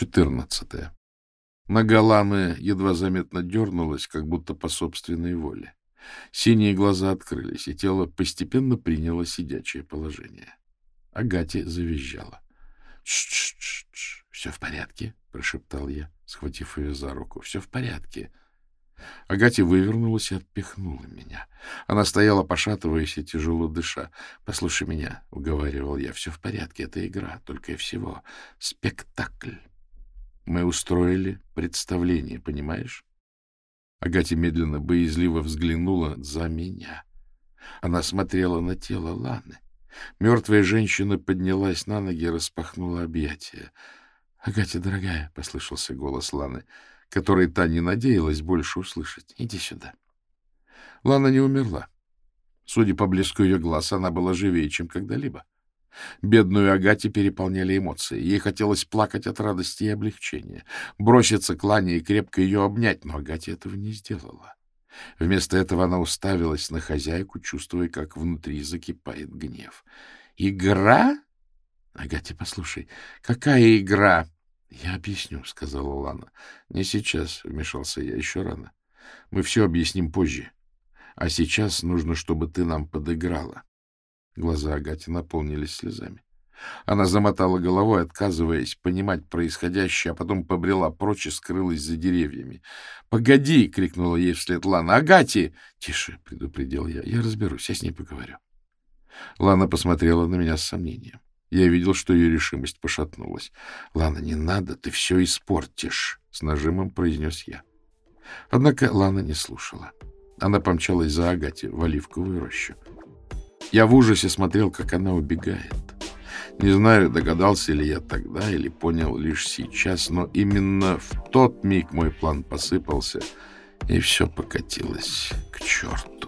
14. Нога Ланы едва заметно дернулась, как будто по собственной воле. Синие глаза открылись, и тело постепенно приняло сидячее положение. Агати завизжала. «Тш-тш-тш! Все в порядке?» — прошептал я, схватив ее за руку. — Все в порядке. Агати вывернулась и отпихнула меня. Она стояла, пошатываясь и тяжело дыша. — Послушай меня, — уговаривал я, — все в порядке, это игра, только и всего. Спектакль. Мы устроили представление, понимаешь? Агати медленно, боязливо взглянула за меня. Она смотрела на тело Ланы. Мертвая женщина поднялась на ноги и распахнула объятия. — Агатя, дорогая, — послышался голос Ланы, который та не надеялась больше услышать. — Иди сюда. Лана не умерла. Судя по блеску ее глаз, она была живее, чем когда-либо. Бедную Агате переполняли эмоции. Ей хотелось плакать от радости и облегчения, броситься к Лане и крепко ее обнять, но Агате этого не сделала. Вместо этого она уставилась на хозяйку, чувствуя, как внутри закипает гнев. «Игра — Агатя, послушай, какая игра? — Я объясню, — сказала Лана. — Не сейчас, — вмешался я, — еще рано. Мы все объясним позже. А сейчас нужно, чтобы ты нам подыграла. Глаза Агати наполнились слезами. Она замотала головой, отказываясь понимать происходящее, а потом побрела прочь и скрылась за деревьями. «Погоди!» — крикнула ей вслед Лана. «Агати!» «Тише!» — предупредил я. «Я разберусь, я с ней поговорю». Лана посмотрела на меня с сомнением. Я видел, что ее решимость пошатнулась. — Лана, не надо, ты все испортишь, — с нажимом произнес я. Однако Лана не слушала. Она помчалась за Агати в оливковую рощу. Я в ужасе смотрел, как она убегает. Не знаю, догадался ли я тогда или понял лишь сейчас, но именно в тот миг мой план посыпался, и все покатилось к черту.